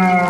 Yeah.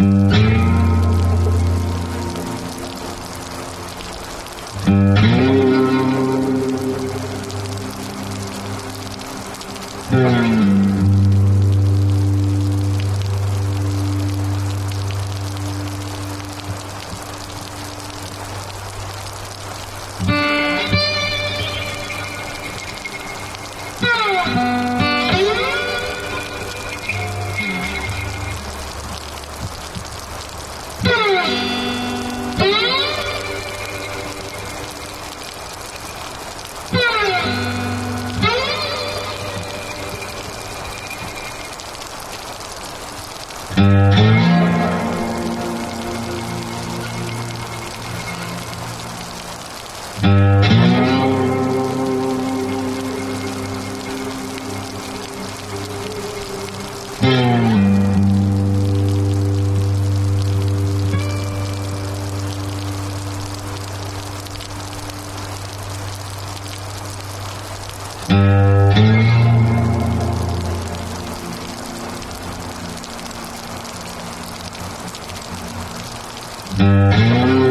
Mm-hmm. Música